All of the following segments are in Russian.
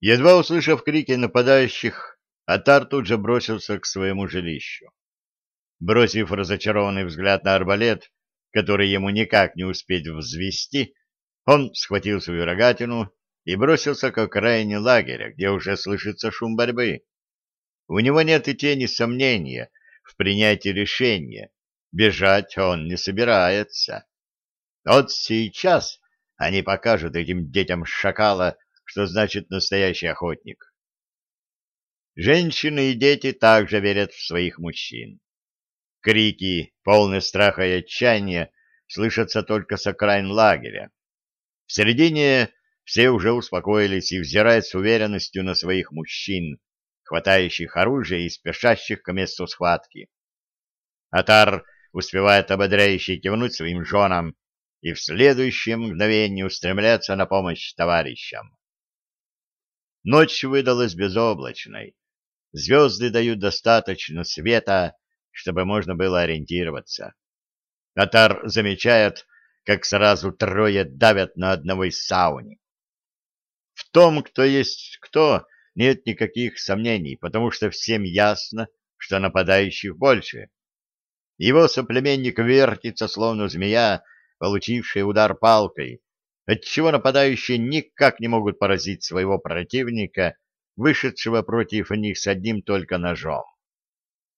Едва услышав крики нападающих, Атар тут же бросился к своему жилищу. Бросив разочарованный взгляд на арбалет, который ему никак не успеть взвести, он схватил свою рогатину и бросился к окраине лагеря, где уже слышится шум борьбы. У него нет и тени сомнения в принятии решения. Бежать он не собирается. Вот сейчас они покажут этим детям шакала, что значит настоящий охотник. Женщины и дети также верят в своих мужчин. Крики, полные страха и отчаяния, слышатся только с окраин лагеря. В середине все уже успокоились и взирают с уверенностью на своих мужчин, хватающих оружие и спешащих к месту схватки. Атар успевает ободряюще кивнуть своим женам и в следующее мгновение устремляться на помощь товарищам. Ночь выдалась безоблачной. Звезды дают достаточно света, чтобы можно было ориентироваться. Атар замечает, как сразу трое давят на одного из сауни. В том, кто есть кто, нет никаких сомнений, потому что всем ясно, что нападающих больше. Его соплеменник вертится, словно змея, получившая удар палкой, отчего нападающие никак не могут поразить своего противника, вышедшего против них с одним только ножом.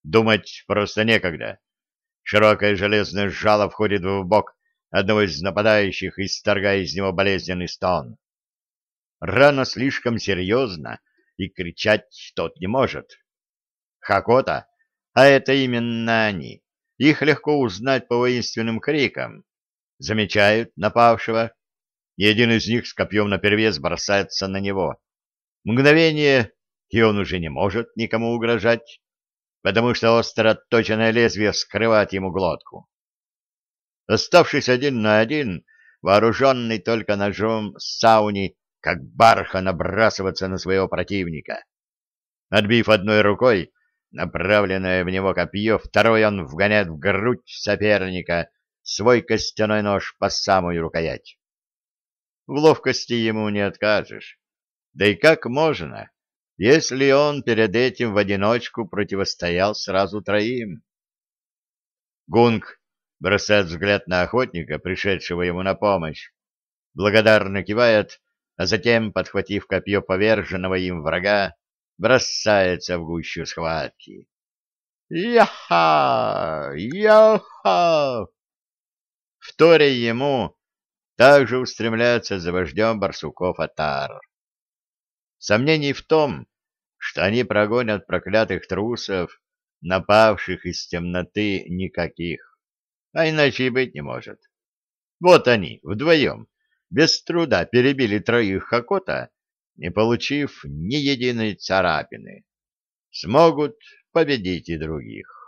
Думать просто некогда. Широкое железное жало входит в бок одного из нападающих, исторгая из него болезненный стон. Рана слишком серьезна, и кричать тот не может. Хакота, а это именно они, их легко узнать по воинственным крикам, замечают напавшего, и один из них с копьем наперевес бросается на него. Мгновение, и он уже не может никому угрожать, потому что остро отточенное лезвие скрывает ему глотку. Оставшись один на один, вооруженный только ножом сауни, как барха набрасываться на своего противника. Отбив одной рукой направленное в него копье, второй он вгоняет в грудь соперника свой костяной нож по самую рукоять. В ловкости ему не откажешь. Да и как можно, если он перед этим в одиночку противостоял сразу троим? Гунг бросает взгляд на охотника, пришедшего ему на помощь, благодарно кивает, а затем, подхватив копье поверженного им врага, бросается в гущу схватки. «Яха! Яха!» Вторя ему также устремляется за вождем барсуков Атар. Сомнений в том, что они прогонят проклятых трусов, напавших из темноты, никаких, а иначе и быть не может. Вот они, вдвоем, без труда перебили троих Хакота, не получив ни единой царапины. Смогут победить и других.